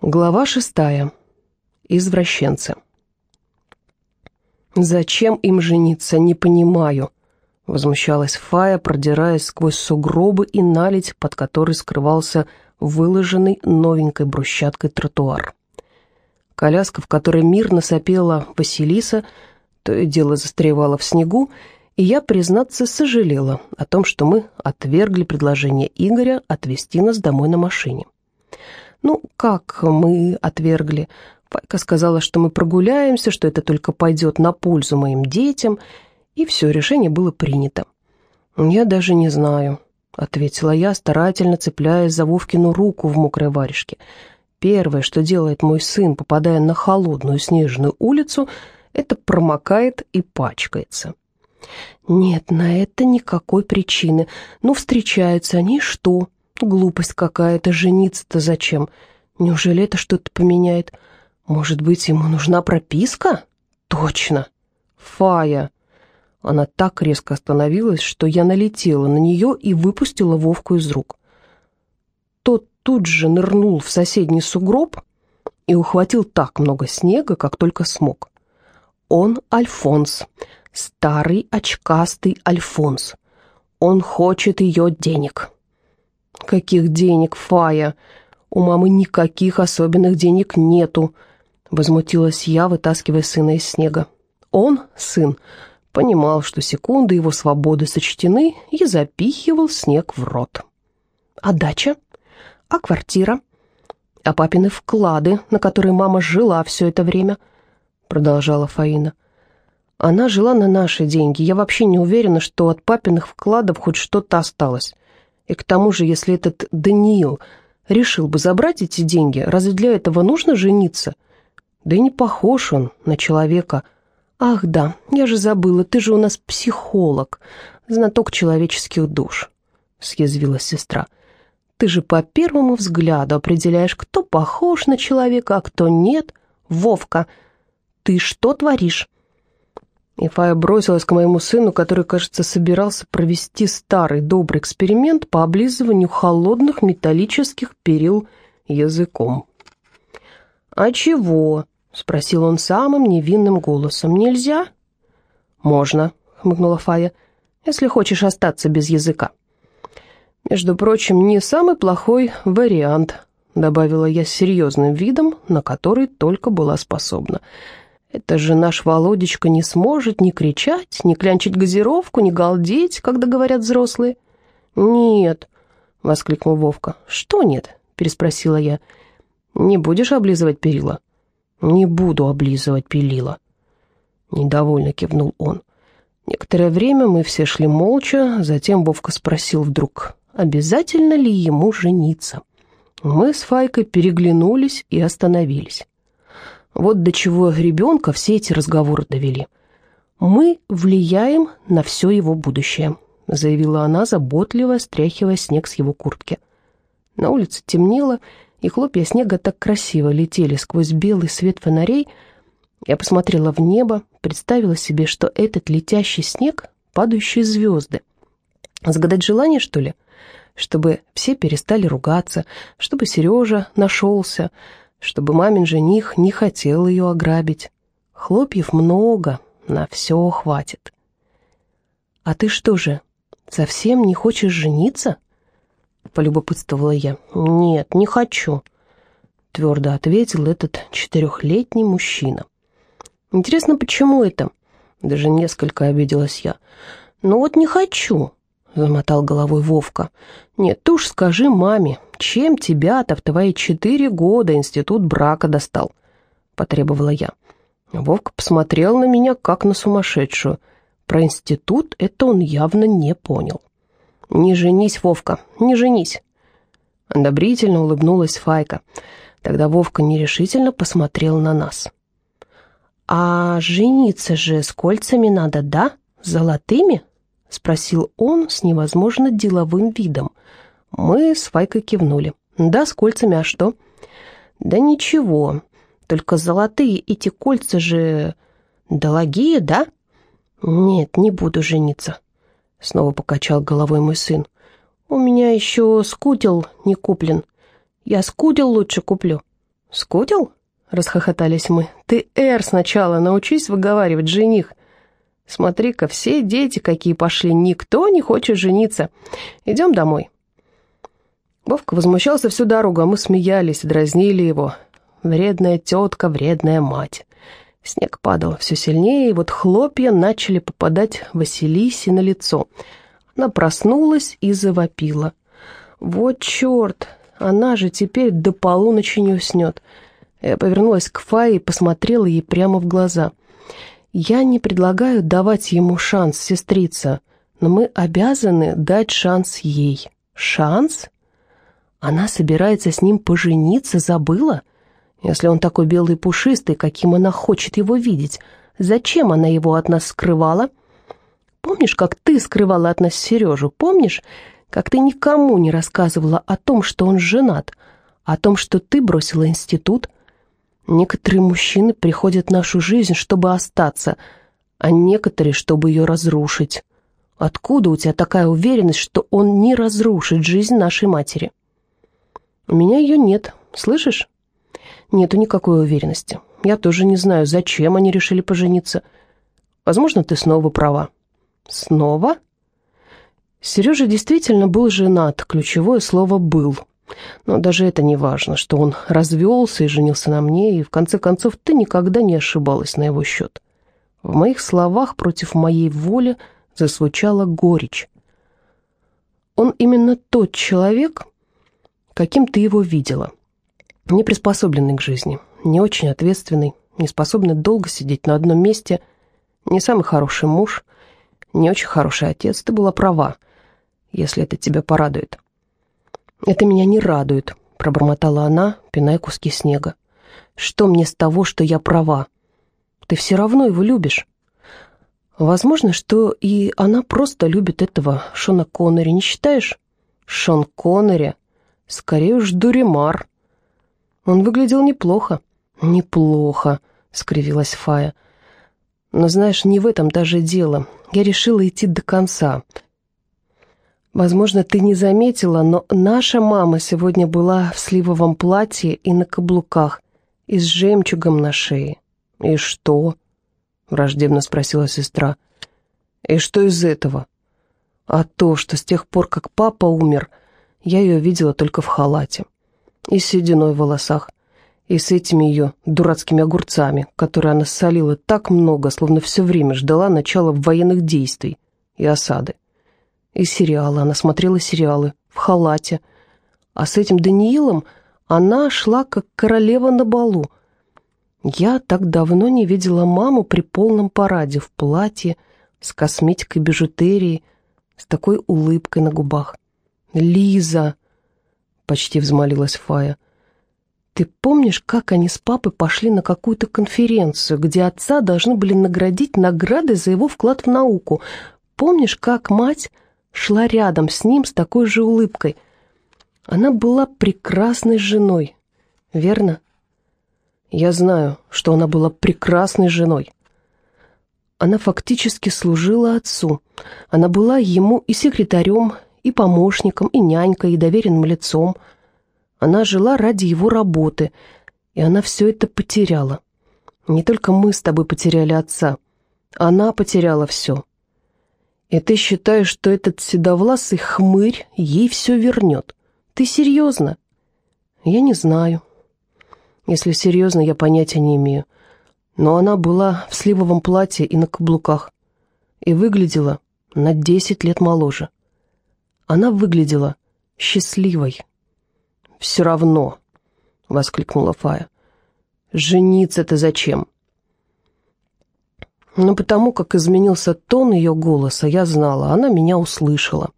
Глава шестая. Извращенцы. «Зачем им жениться, не понимаю», — возмущалась Фая, продираясь сквозь сугробы и наледь, под которой скрывался выложенный новенькой брусчаткой тротуар. Коляска, в которой мирно сопела Василиса, то и дело застревала в снегу, и я, признаться, сожалела о том, что мы отвергли предложение Игоря отвезти нас домой на машине. Ну, как мы отвергли? Пайка сказала, что мы прогуляемся, что это только пойдет на пользу моим детям, и все, решение было принято. «Я даже не знаю», — ответила я, старательно цепляясь за Вовкину руку в мокрой варежке. «Первое, что делает мой сын, попадая на холодную снежную улицу, это промокает и пачкается». «Нет, на это никакой причины. Ну, встречаются они, что?» Глупость какая-то, жениться-то зачем? Неужели это что-то поменяет? Может быть, ему нужна прописка? Точно. Фая. Она так резко остановилась, что я налетела на нее и выпустила Вовку из рук. Тот тут же нырнул в соседний сугроб и ухватил так много снега, как только смог. Он Альфонс, старый очкастый Альфонс. Он хочет ее денег. «Каких денег, Фая? У мамы никаких особенных денег нету», — возмутилась я, вытаскивая сына из снега. Он, сын, понимал, что секунды его свободы сочтены, и запихивал снег в рот. «А дача? А квартира? А папины вклады, на которые мама жила все это время?» — продолжала Фаина. «Она жила на наши деньги. Я вообще не уверена, что от папиных вкладов хоть что-то осталось. И к тому же, если этот Даниил решил бы забрать эти деньги, разве для этого нужно жениться? Да и не похож он на человека. Ах да, я же забыла, ты же у нас психолог, знаток человеческих душ, съязвила сестра. Ты же по первому взгляду определяешь, кто похож на человека, а кто нет. Вовка, ты что творишь? И Фая бросилась к моему сыну, который, кажется, собирался провести старый добрый эксперимент по облизыванию холодных металлических перил языком. «А чего?» — спросил он самым невинным голосом. «Нельзя?» «Можно», — хмыкнула Фая, — «если хочешь остаться без языка». «Между прочим, не самый плохой вариант», — добавила я с серьезным видом, на который только была способна. Это же наш Володечка не сможет ни кричать, ни клянчить газировку, ни галдеть, когда говорят взрослые. «Нет», — воскликнул Вовка. «Что нет?» — переспросила я. «Не будешь облизывать перила?» «Не буду облизывать перила», — недовольно кивнул он. Некоторое время мы все шли молча, затем Вовка спросил вдруг, обязательно ли ему жениться. Мы с Файкой переглянулись и остановились. Вот до чего ребенка все эти разговоры довели. «Мы влияем на все его будущее», — заявила она, заботливо стряхивая снег с его куртки. На улице темнело, и хлопья снега так красиво летели сквозь белый свет фонарей. Я посмотрела в небо, представила себе, что этот летящий снег — падающие звезды. Загадать желание, что ли? Чтобы все перестали ругаться, чтобы Сережа нашелся, чтобы мамин жених не хотел ее ограбить. Хлопьев много, на все хватит. «А ты что же, совсем не хочешь жениться?» Полюбопытствовала я. «Нет, не хочу», — твердо ответил этот четырехлетний мужчина. «Интересно, почему это?» Даже несколько обиделась я. «Ну вот не хочу», — замотал головой Вовка. «Нет, ты уж скажи маме, чем тебя-то в твои четыре года институт брака достал?» — потребовала я. Вовка посмотрел на меня, как на сумасшедшую. Про институт это он явно не понял. «Не женись, Вовка, не женись!» Одобрительно улыбнулась Файка. Тогда Вовка нерешительно посмотрел на нас. «А жениться же с кольцами надо, да? Золотыми?» — спросил он с невозможно деловым видом. Мы с Файкой кивнули. «Да, с кольцами, а что?» «Да ничего, только золотые эти кольца же дорогие, да?» «Нет, не буду жениться», — снова покачал головой мой сын. «У меня еще скутел не куплен. Я скутел лучше куплю». «Скутил?» — расхохотались мы. «Ты «Р» сначала научись выговаривать, жених». Смотри-ка, все дети какие пошли, никто не хочет жениться. Идем домой». Вовка возмущался всю дорогу, а мы смеялись, дразнили его. Вредная тетка, вредная мать. Снег падал все сильнее, и вот хлопья начали попадать Василисе на лицо. Она проснулась и завопила. «Вот черт! Она же теперь до полуночи не уснет!» Я повернулась к Фае и посмотрела ей прямо в глаза. «Я не предлагаю давать ему шанс, сестрица, но мы обязаны дать шанс ей». «Шанс?» Она собирается с ним пожениться, забыла? Если он такой белый и пушистый, каким она хочет его видеть, зачем она его от нас скрывала? Помнишь, как ты скрывала от нас Сережу? Помнишь, как ты никому не рассказывала о том, что он женат, о том, что ты бросила институт? Некоторые мужчины приходят в нашу жизнь, чтобы остаться, а некоторые, чтобы ее разрушить. Откуда у тебя такая уверенность, что он не разрушит жизнь нашей матери? У меня ее нет, слышишь? Нету никакой уверенности. Я тоже не знаю, зачем они решили пожениться. Возможно, ты снова права. Снова? Сережа действительно был женат, ключевое слово «был». Но даже это не важно, что он развелся и женился на мне, и в конце концов ты никогда не ошибалась на его счет. В моих словах против моей воли зазвучала горечь. Он именно тот человек, каким ты его видела не приспособленный к жизни, не очень ответственный, не способный долго сидеть на одном месте, не самый хороший муж, не очень хороший отец. Ты была права, если это тебя порадует. «Это меня не радует», — пробормотала она, пиная куски снега. «Что мне с того, что я права? Ты все равно его любишь». Возможно, что и она просто любит этого Шона Коннери, не считаешь? Шон Коннери, скорее уж Дуримар. Он выглядел неплохо. «Неплохо», — скривилась Фая. «Но знаешь, не в этом даже дело. Я решила идти до конца. Возможно, ты не заметила, но наша мама сегодня была в сливовом платье и на каблуках, и с жемчугом на шее». «И что?» — враждебно спросила сестра. «И что из этого?» «А то, что с тех пор, как папа умер, я ее видела только в халате» и с сединой в волосах, и с этими ее дурацкими огурцами, которые она солила так много, словно все время ждала начала военных действий и осады. И сериалы, она смотрела сериалы в халате, а с этим Даниилом она шла как королева на балу. Я так давно не видела маму при полном параде в платье, с косметикой бижутерией, с такой улыбкой на губах. «Лиза!» почти взмолилась Фая. «Ты помнишь, как они с папой пошли на какую-то конференцию, где отца должны были наградить наградой за его вклад в науку? Помнишь, как мать шла рядом с ним с такой же улыбкой? Она была прекрасной женой, верно?» «Я знаю, что она была прекрасной женой», она фактически служила отцу. Она была ему и секретарем, и помощником, и нянькой, и доверенным лицом. Она жила ради его работы, и она все это потеряла. Не только мы с тобой потеряли отца, она потеряла все. И ты считаешь, что этот седовласый хмырь ей все вернет? Ты серьезно? Я не знаю. Если серьезно, я понятия не имею. Но она была в сливовом платье и на каблуках. И выглядела на десять лет моложе. Она выглядела счастливой. «Все равно», — воскликнула Фая. «Жениться-то зачем?» Но потому как изменился тон ее голоса, я знала, она меня услышала.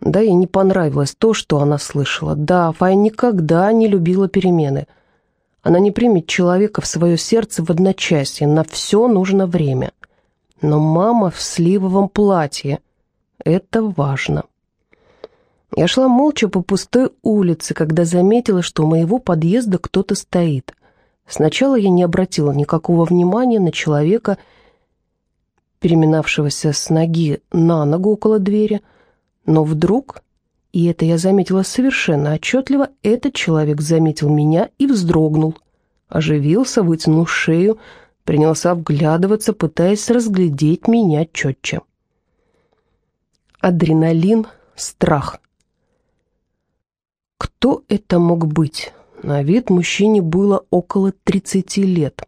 Да, ей не понравилось то, что она слышала. Да, Фая никогда не любила перемены. Она не примет человека в свое сердце в одночасье, на все нужно время. Но мама в сливовом платье — это важно. Я шла молча по пустой улице, когда заметила, что у моего подъезда кто-то стоит. Сначала я не обратила никакого внимания на человека, переминавшегося с ноги на ногу около двери, но вдруг И это я заметила совершенно отчетливо. Этот человек заметил меня и вздрогнул. Оживился, вытянул шею, принялся вглядываться, пытаясь разглядеть меня четче. Адреналин, страх. Кто это мог быть? На вид мужчине было около 30 лет.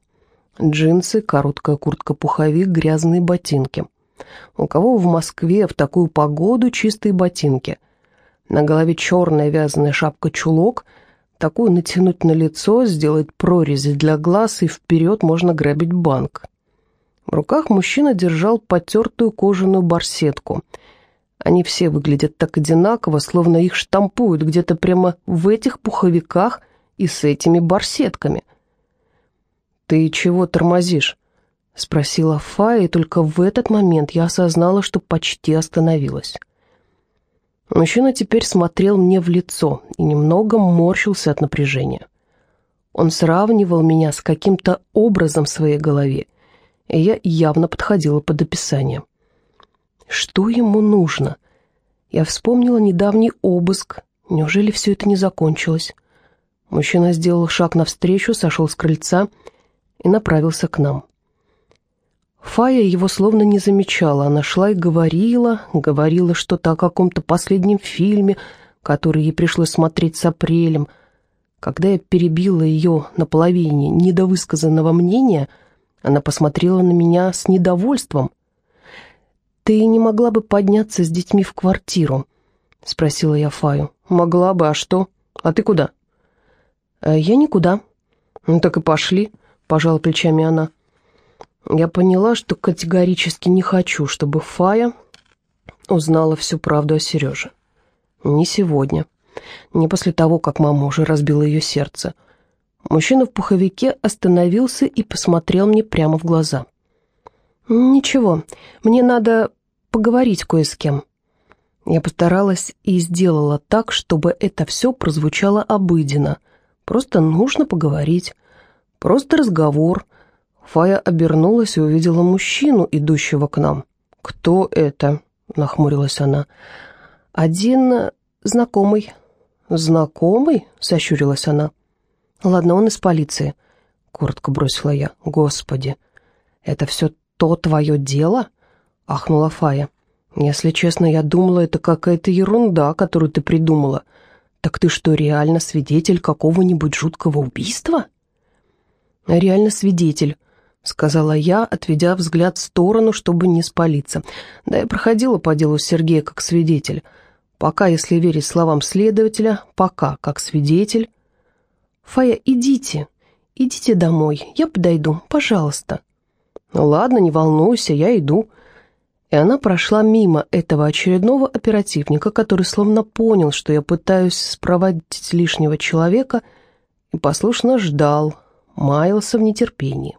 Джинсы, короткая куртка-пуховик, грязные ботинки. У кого в Москве в такую погоду чистые ботинки? На голове черная вязаная шапка-чулок. Такую натянуть на лицо, сделать прорези для глаз, и вперед можно грабить банк. В руках мужчина держал потертую кожаную барсетку. Они все выглядят так одинаково, словно их штампуют где-то прямо в этих пуховиках и с этими барсетками. «Ты чего тормозишь?» — спросила Фая, и только в этот момент я осознала, что почти остановилась. Мужчина теперь смотрел мне в лицо и немного морщился от напряжения. Он сравнивал меня с каким-то образом в своей голове, и я явно подходила под описание. Что ему нужно? Я вспомнила недавний обыск. Неужели все это не закончилось? Мужчина сделал шаг навстречу, сошел с крыльца и направился к нам. Фая его словно не замечала. Она шла и говорила, говорила что-то о каком-то последнем фильме, который ей пришлось смотреть с апрелем. Когда я перебила ее на половине недовысказанного мнения, она посмотрела на меня с недовольством. «Ты не могла бы подняться с детьми в квартиру?» — спросила я Фаю. «Могла бы, а что? А ты куда?» «Э, «Я никуда». «Ну так и пошли», — пожала плечами она. Я поняла, что категорически не хочу, чтобы Фая узнала всю правду о Сереже. Не сегодня. Не после того, как мама уже разбила ее сердце. Мужчина в пуховике остановился и посмотрел мне прямо в глаза. «Ничего, мне надо поговорить кое с кем». Я постаралась и сделала так, чтобы это все прозвучало обыденно. Просто нужно поговорить. Просто разговор. Фая обернулась и увидела мужчину, идущего к нам. «Кто это?» — нахмурилась она. «Один знакомый». «Знакомый?» — сощурилась она. «Ладно, он из полиции», — коротко бросила я. «Господи, это все то твое дело?» — ахнула Фая. «Если честно, я думала, это какая-то ерунда, которую ты придумала. Так ты что, реально свидетель какого-нибудь жуткого убийства?» «Реально свидетель», — сказала я, отведя взгляд в сторону, чтобы не спалиться. Да, я проходила по делу Сергея как свидетель. Пока, если верить словам следователя, пока как свидетель. «Фая, идите, идите домой, я подойду, пожалуйста». «Ну ладно, не волнуйся, я иду». И она прошла мимо этого очередного оперативника, который словно понял, что я пытаюсь спроводить лишнего человека, и послушно ждал, маялся в нетерпении.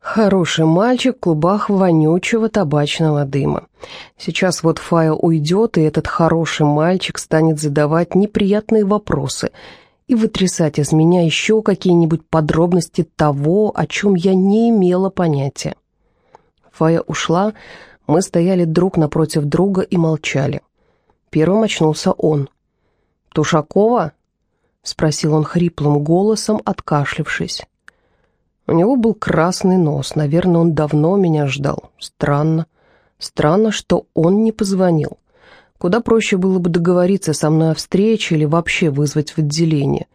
Хороший мальчик в клубах вонючего табачного дыма. Сейчас вот Фая уйдет, и этот хороший мальчик станет задавать неприятные вопросы и вытрясать из меня еще какие-нибудь подробности того, о чем я не имела понятия. Фая ушла, мы стояли друг напротив друга и молчали. Первым очнулся он. «Тушакова?» — спросил он хриплым голосом, откашлившись. У него был красный нос, наверное, он давно меня ждал. Странно. Странно, что он не позвонил. Куда проще было бы договориться со мной о встрече или вообще вызвать в отделение.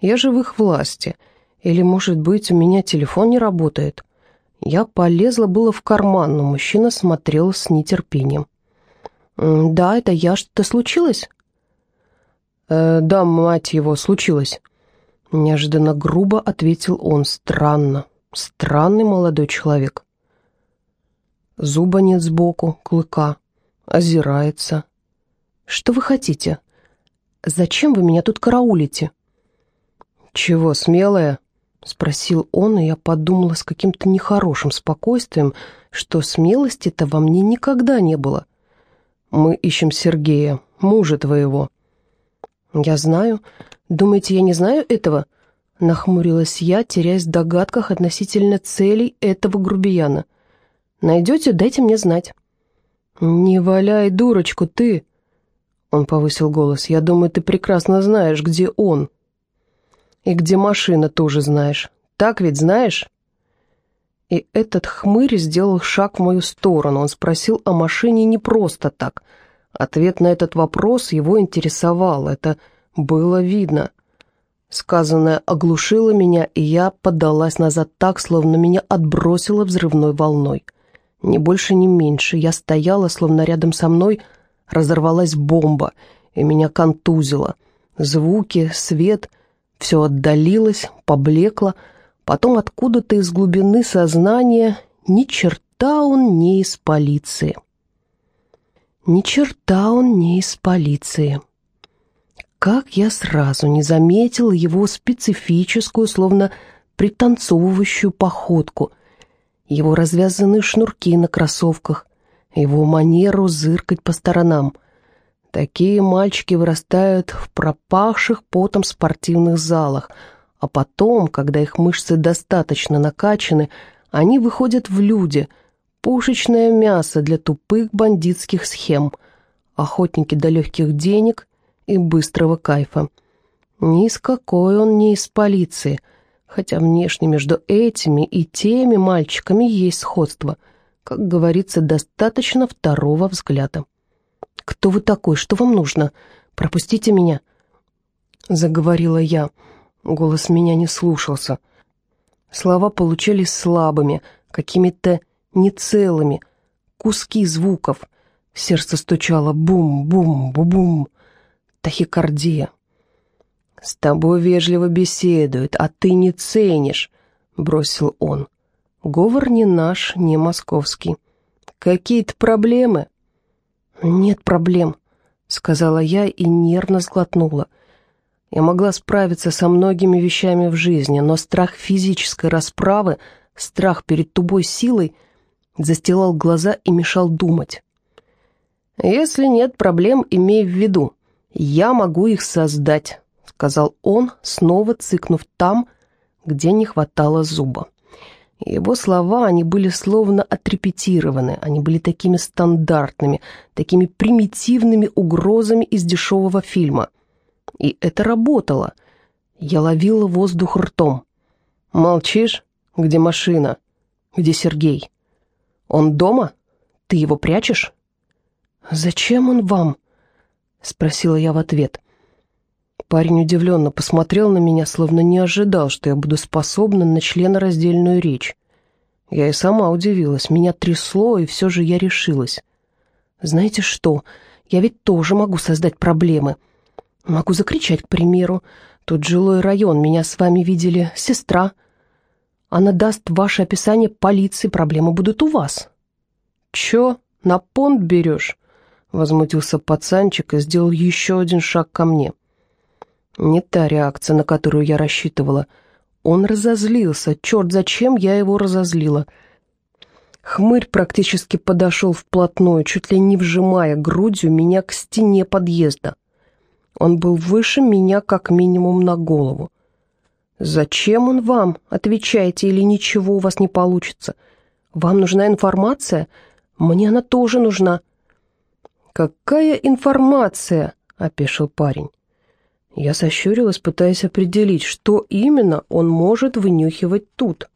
Я же в их власти. Или, может быть, у меня телефон не работает. Я полезла было в карман, но мужчина смотрел с нетерпением. «Да, это я. Что-то случилось?» э, «Да, мать его, случилось». Неожиданно грубо ответил он. Странно. Странный молодой человек. Зуба нет сбоку, клыка. Озирается. Что вы хотите? Зачем вы меня тут караулите? Чего, смелая? Спросил он, и я подумала с каким-то нехорошим спокойствием, что смелости-то во мне никогда не было. Мы ищем Сергея, мужа твоего. Я знаю, «Думаете, я не знаю этого?» Нахмурилась я, теряясь в догадках относительно целей этого грубияна. «Найдете, дайте мне знать». «Не валяй, дурочку, ты!» Он повысил голос. «Я думаю, ты прекрасно знаешь, где он. И где машина тоже знаешь. Так ведь знаешь?» И этот хмырь сделал шаг в мою сторону. Он спросил о машине не просто так. Ответ на этот вопрос его интересовал. Это было видно. Сказанное оглушило меня, и я поддалась назад так, словно меня отбросило взрывной волной. Ни больше, ни меньше. Я стояла, словно рядом со мной разорвалась бомба, и меня контузило. Звуки, свет — все отдалилось, поблекло, Потом откуда-то из глубины сознания ни черта он не из полиции. Ни черта он не из полиции. Как я сразу не заметила его специфическую, словно пританцовывающую походку, его развязанные шнурки на кроссовках, его манеру зыркать по сторонам. Такие мальчики вырастают в пропахших потом спортивных залах — а потом, когда их мышцы достаточно накачаны, они выходят в люди, пушечное мясо для тупых бандитских схем, охотники до легких денег и быстрого кайфа. Ни с какой он не из полиции, хотя внешне между этими и теми мальчиками есть сходство. Как говорится, достаточно второго взгляда. «Кто вы такой? Что вам нужно? Пропустите меня!» Заговорила я. Голос меня не слушался. Слова получались слабыми, какими-то нецелыми, куски звуков. Сердце стучало бум-бум-бум-бум. Тахикардия. «С тобой вежливо беседуют, а ты не ценишь», — бросил он. «Говор не наш, не московский. Какие-то проблемы?» «Нет проблем», — сказала я и нервно сглотнула. Я могла справиться со многими вещами в жизни, но страх физической расправы, страх перед тубой силой застилал глаза и мешал думать. «Если нет проблем, имей в виду, я могу их создать», — сказал он, снова цыкнув там, где не хватало зуба. Его слова, они были словно отрепетированы, они были такими стандартными, такими примитивными угрозами из дешевого фильма. И это работало. Я ловила воздух ртом. «Молчишь? Где машина? Где Сергей? Он дома? Ты его прячешь?» «Зачем он вам?» — спросила я в ответ. Парень удивленно посмотрел на меня, словно не ожидал, что я буду способна на членораздельную речь. Я и сама удивилась, меня трясло, и все же я решилась. «Знаете что, я ведь тоже могу создать проблемы. Могу закричать, к примеру. Тут жилой район, меня с вами видели сестра. Она даст ваше описание полиции, проблемы будут у вас». «Чё, на понт берешь?» Возмутился пацанчик и сделал еще один шаг ко мне. Не та реакция, на которую я рассчитывала. Он разозлился. Черт, зачем я его разозлила? Хмырь практически подошел вплотную, чуть ли не вжимая грудью меня к стене подъезда. Он был выше меня как минимум на голову. «Зачем он вам? Отвечайте, или ничего у вас не получится. Вам нужна информация? Мне она тоже нужна». «Какая информация?» — опешил парень. Я сощурилась, пытаясь определить, что именно он может вынюхивать тут.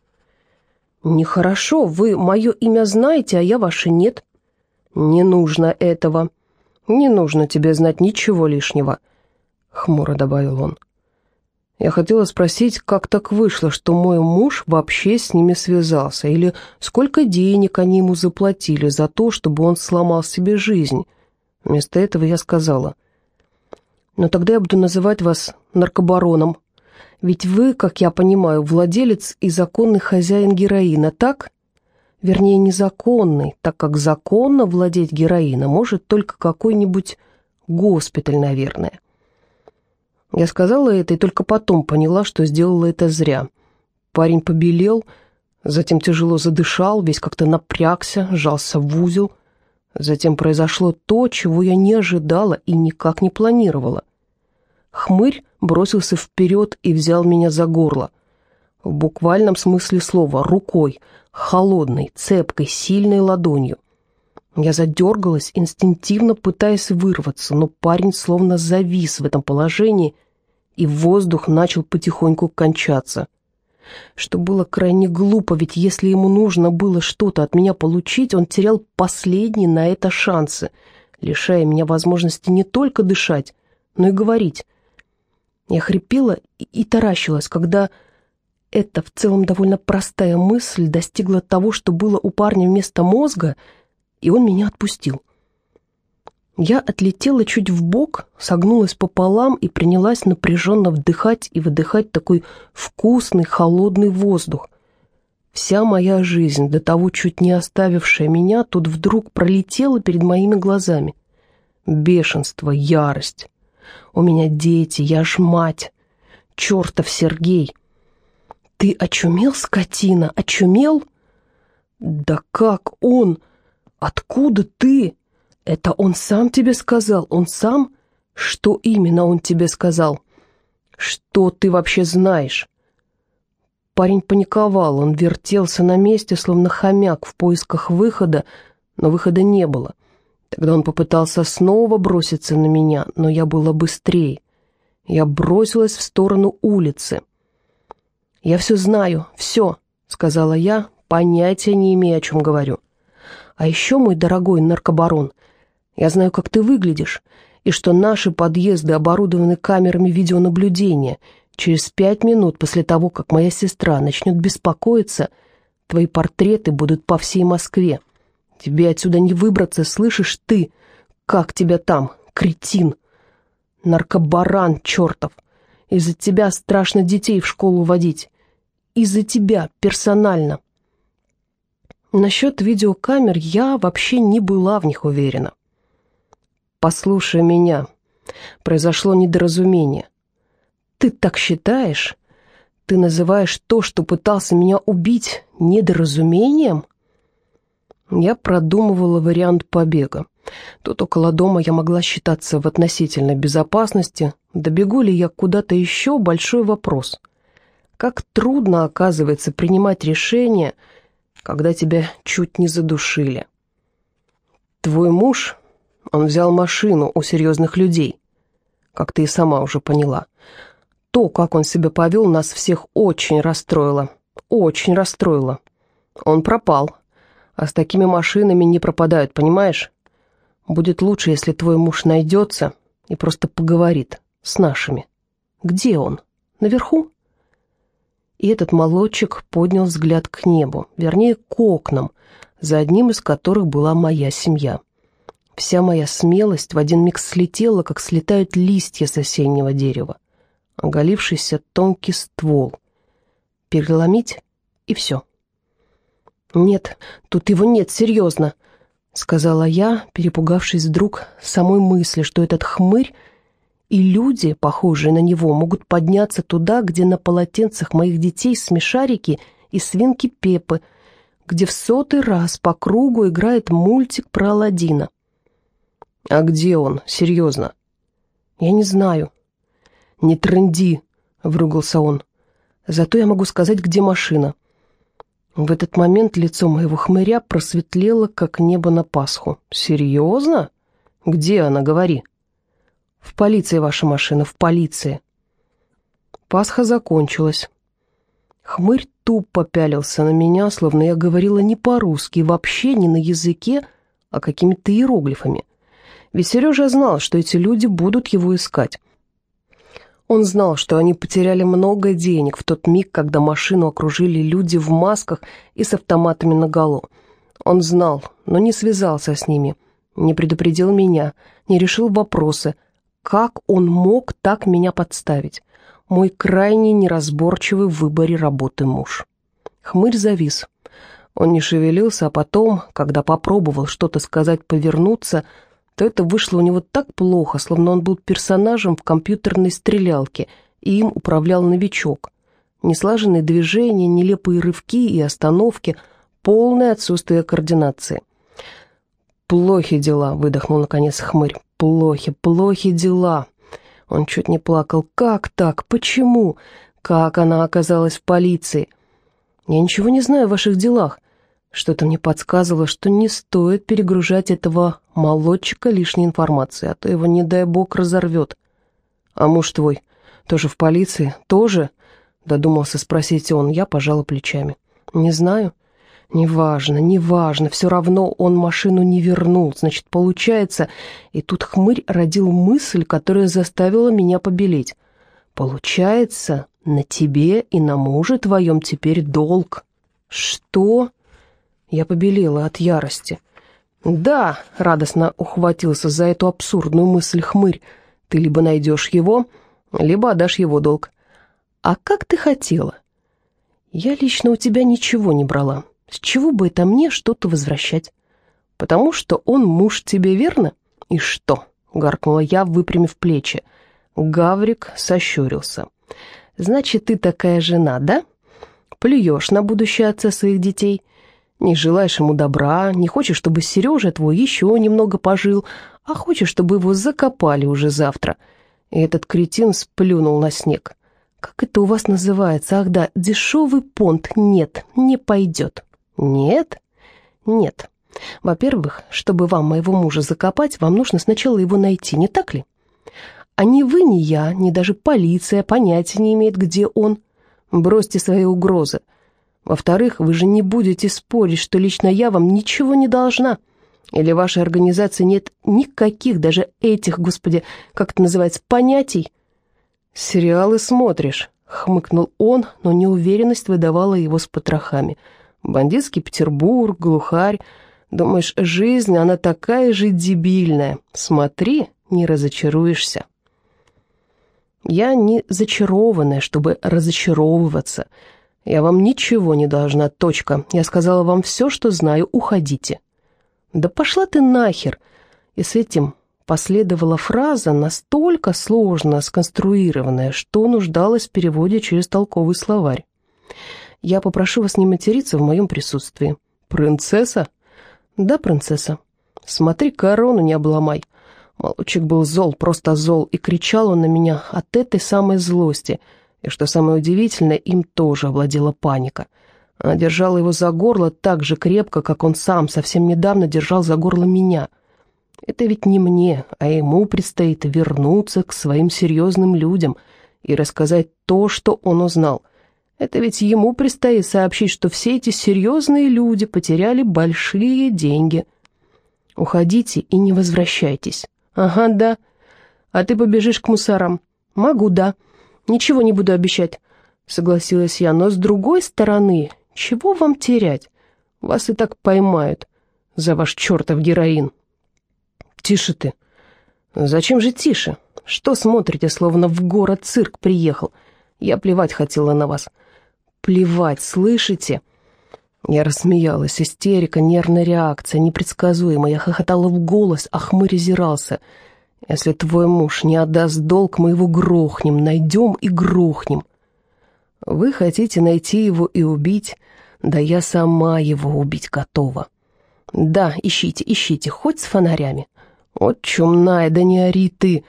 «Нехорошо, вы мое имя знаете, а я ваше нет». «Не нужно этого. Не нужно тебе знать ничего лишнего. — хмуро добавил он. Я хотела спросить, как так вышло, что мой муж вообще с ними связался, или сколько денег они ему заплатили за то, чтобы он сломал себе жизнь. Вместо этого я сказала, «Но тогда я буду называть вас наркобароном, ведь вы, как я понимаю, владелец и законный хозяин героина, так?» Вернее, незаконный, так как законно владеть героином может только какой-нибудь госпиталь, наверное. Я сказала это и только потом поняла, что сделала это зря. Парень побелел, затем тяжело задышал, весь как-то напрягся, сжался в узел. Затем произошло то, чего я не ожидала и никак не планировала. Хмырь бросился вперед и взял меня за горло. В буквальном смысле слова, рукой, холодной, цепкой, сильной ладонью. Я задергалась, инстинктивно пытаясь вырваться, но парень словно завис в этом положении, и воздух начал потихоньку кончаться. Что было крайне глупо, ведь если ему нужно было что-то от меня получить, он терял последние на это шансы, лишая меня возможности не только дышать, но и говорить. Я хрипела и таращилась, когда эта в целом довольно простая мысль достигла того, что было у парня вместо мозга, и он меня отпустил. Я отлетела чуть в бок, согнулась пополам и принялась напряженно вдыхать и выдыхать такой вкусный холодный воздух. Вся моя жизнь, до того чуть не оставившая меня, тут вдруг пролетела перед моими глазами. Бешенство, ярость. У меня дети, я ж мать. Чертов Сергей. «Ты очумел, скотина, очумел?» «Да как он? Откуда ты? Это он сам тебе сказал? Он сам? Что именно он тебе сказал? Что ты вообще знаешь?» Парень паниковал, он вертелся на месте, словно хомяк в поисках выхода, но выхода не было. Тогда он попытался снова броситься на меня, но я была быстрее. Я бросилась в сторону улицы. «Я все знаю, все», — сказала я, понятия не имея, о чем говорю. «А еще, мой дорогой наркобарон, я знаю, как ты выглядишь, и что наши подъезды оборудованы камерами видеонаблюдения. Через пять минут после того, как моя сестра начнет беспокоиться, твои портреты будут по всей Москве. Тебе отсюда не выбраться, слышишь ты? Как тебя там, кретин? Наркобаран чертов!» Из-за тебя страшно детей в школу водить. Из-за тебя, персонально. Насчет видеокамер я вообще не была в них уверена. «Послушай меня. Произошло недоразумение. Ты так считаешь? Ты называешь то, что пытался меня убить, недоразумением?» Я продумывала вариант побега. Тут около дома я могла считаться в относительной безопасности. Добегу ли я куда-то еще – большой вопрос. Как трудно, оказывается, принимать решения, когда тебя чуть не задушили. Твой муж, он взял машину у серьезных людей, как ты и сама уже поняла. То, как он себя повел, нас всех очень расстроило. Очень расстроило. Он пропал. А с такими машинами не пропадают, понимаешь? Будет лучше, если твой муж найдется и просто поговорит с нашими. Где он? Наверху? И этот молодчик поднял взгляд к небу, вернее, к окнам, за одним из которых была моя семья. Вся моя смелость в один миг слетела, как слетают листья с осеннего дерева. Оголившийся тонкий ствол. Переломить — и все. «Нет, тут его нет, серьезно», — сказала я, перепугавшись вдруг самой мысли, что этот хмырь и люди, похожие на него, могут подняться туда, где на полотенцах моих детей смешарики и свинки Пепы, где в сотый раз по кругу играет мультик про Аладдина. «А где он? Серьезно?» «Я не знаю». «Не тренди», — вругался он. «Зато я могу сказать, где машина». В этот момент лицо моего хмыря просветлело, как небо на Пасху. «Серьезно? Где она, говори?» «В полиции ваша машина, в полиции». Пасха закончилась. Хмырь тупо пялился на меня, словно я говорила не по-русски, вообще не на языке, а какими-то иероглифами. Ведь Сережа знал, что эти люди будут его искать. Он знал, что они потеряли много денег в тот миг, когда машину окружили люди в масках и с автоматами наголо. Он знал, но не связался с ними, не предупредил меня, не решил вопросы. Как он мог так меня подставить? Мой крайне неразборчивый в выборе работы муж. Хмырь завис. Он не шевелился, а потом, когда попробовал что-то сказать повернуться, то это вышло у него так плохо, словно он был персонажем в компьютерной стрелялке, и им управлял новичок. Неслаженные движения, нелепые рывки и остановки, полное отсутствие координации. «Плохи дела», — выдохнул наконец хмырь. «Плохи, плохи дела». Он чуть не плакал. «Как так? Почему? Как она оказалась в полиции?» «Я ничего не знаю о ваших делах. Что-то мне подсказывало, что не стоит перегружать этого молодчика лишней информации, а то его, не дай бог, разорвет. А муж твой тоже в полиции? Тоже? Додумался спросить он, я пожала плечами. Не знаю. Неважно, неважно, все равно он машину не вернул. Значит, получается... И тут хмырь родил мысль, которая заставила меня побелеть. Получается, на тебе и на муже твоем теперь долг. Что? Я побелела от ярости. «Да», — радостно ухватился за эту абсурдную мысль хмырь, «ты либо найдешь его, либо отдашь его долг». «А как ты хотела?» «Я лично у тебя ничего не брала. С чего бы это мне что-то возвращать?» «Потому что он муж тебе, верно?» «И что?» — гаркнула я, выпрямив плечи. Гаврик сощурился. «Значит, ты такая жена, да? Плюешь на будущее отца своих детей?» Не желаешь ему добра, не хочешь, чтобы Сережа твой еще немного пожил, а хочешь, чтобы его закопали уже завтра. И этот кретин сплюнул на снег. Как это у вас называется? Ах да, дешевый понт. Нет, не пойдет. Нет? Нет. Во-первых, чтобы вам моего мужа закопать, вам нужно сначала его найти, не так ли? А ни вы, ни я, ни даже полиция понятия не имеет, где он. Бросьте свои угрозы. Во-вторых, вы же не будете спорить, что лично я вам ничего не должна. Или вашей организации нет никаких, даже этих, господи, как это называется, понятий? Сериалы смотришь, хмыкнул он, но неуверенность выдавала его с потрохами. Бандитский Петербург, глухарь. Думаешь, жизнь, она такая же дебильная. Смотри, не разочаруешься. Я не зачарованная, чтобы разочаровываться. «Я вам ничего не должна, точка. Я сказала вам все, что знаю, уходите». «Да пошла ты нахер!» И с этим последовала фраза, настолько сложно сконструированная, что нуждалась в переводе через толковый словарь. «Я попрошу вас не материться в моем присутствии». «Принцесса?» «Да, принцесса. Смотри, корону не обломай». Молодчик был зол, просто зол, и кричал он на меня от этой самой злости – и что самое удивительное, им тоже овладела паника. Она держала его за горло так же крепко, как он сам совсем недавно держал за горло меня. Это ведь не мне, а ему предстоит вернуться к своим серьезным людям и рассказать то, что он узнал. Это ведь ему предстоит сообщить, что все эти серьезные люди потеряли большие деньги. Уходите и не возвращайтесь. Ага, да. А ты побежишь к мусорам. Могу, да. «Ничего не буду обещать», — согласилась я. «Но с другой стороны, чего вам терять? Вас и так поймают за ваш чертов героин». «Тише ты». «Зачем же тише? Что смотрите, словно в город цирк приехал? Я плевать хотела на вас». «Плевать, слышите?» Я рассмеялась. Истерика, нервная реакция, непредсказуемая. Я хохотала в голос, а хмырь озирался — если твой муж не отдаст долг, мы его грохнем, найдем и грохнем. Вы хотите найти его и убить? Да я сама его убить готова. Да, ищите, ищите, хоть с фонарями. Вот чумная, да не ори ты!»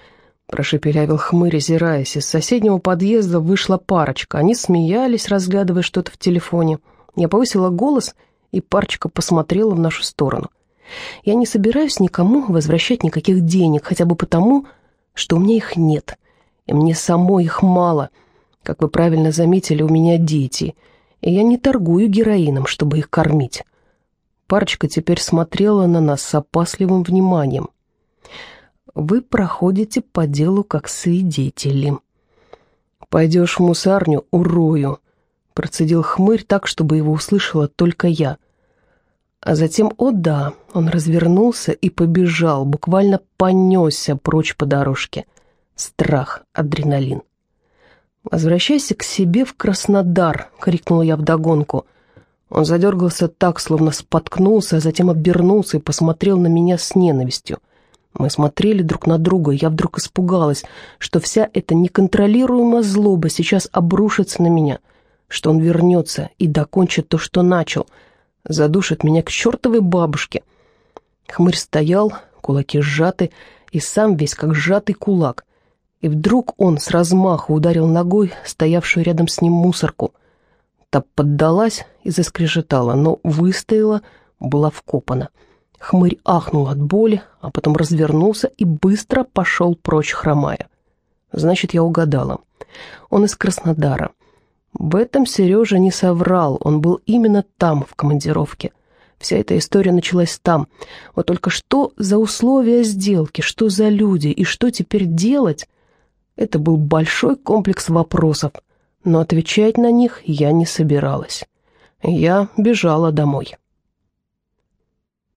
Прошепелявил хмырь, озираясь. Из соседнего подъезда вышла парочка. Они смеялись, разглядывая что-то в телефоне. Я повысила голос, и парочка посмотрела в нашу сторону. Я не собираюсь никому возвращать никаких денег, хотя бы потому, что у меня их нет, и мне самой их мало. Как вы правильно заметили, у меня дети, и я не торгую героином, чтобы их кормить. Парочка теперь смотрела на нас с опасливым вниманием. Вы проходите по делу как свидетели. «Пойдешь в мусарню, урою», — процедил хмырь так, чтобы его услышала только я — а затем, о да, он развернулся и побежал, буквально понесся прочь по дорожке. Страх, адреналин. «Возвращайся к себе в Краснодар!» — крикнула я вдогонку. Он задергался так, словно споткнулся, а затем обернулся и посмотрел на меня с ненавистью. Мы смотрели друг на друга, и я вдруг испугалась, что вся эта неконтролируемая злоба сейчас обрушится на меня, что он вернется и докончит то, что начал — задушит меня к чертовой бабушке. Хмырь стоял, кулаки сжаты, и сам весь как сжатый кулак. И вдруг он с размаху ударил ногой стоявшую рядом с ним мусорку. Та поддалась и заскрежетала, но выстояла, была вкопана. Хмырь ахнул от боли, а потом развернулся и быстро пошел прочь, хромая. Значит, я угадала. Он из Краснодара. В этом Сережа не соврал, он был именно там, в командировке. Вся эта история началась там. Вот только что за условия сделки, что за люди и что теперь делать? Это был большой комплекс вопросов, но отвечать на них я не собиралась. Я бежала домой.